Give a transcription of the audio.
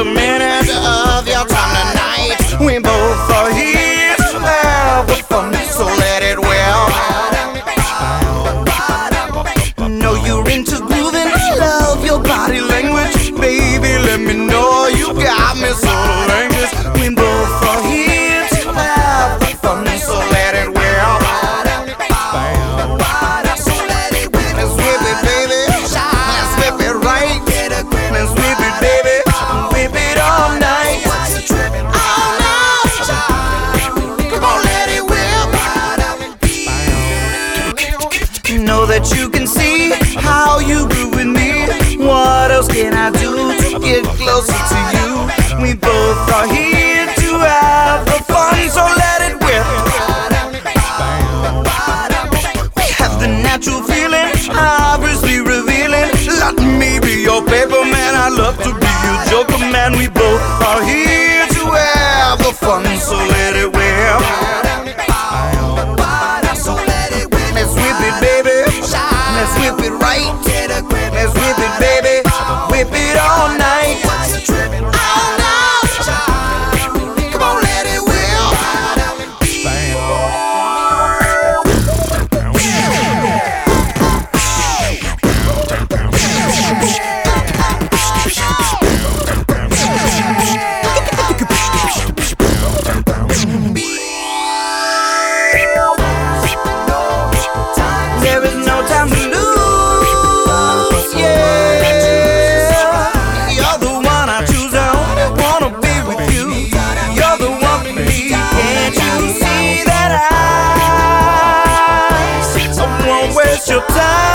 a man that you can see how you grew with me. What else can I do to get closer to you? We both are here to have the fun, so let it whip. We have the natural feeling, obviously revealing. Let me be your paper man. I love to be your joker man. We both are here. Waste your time?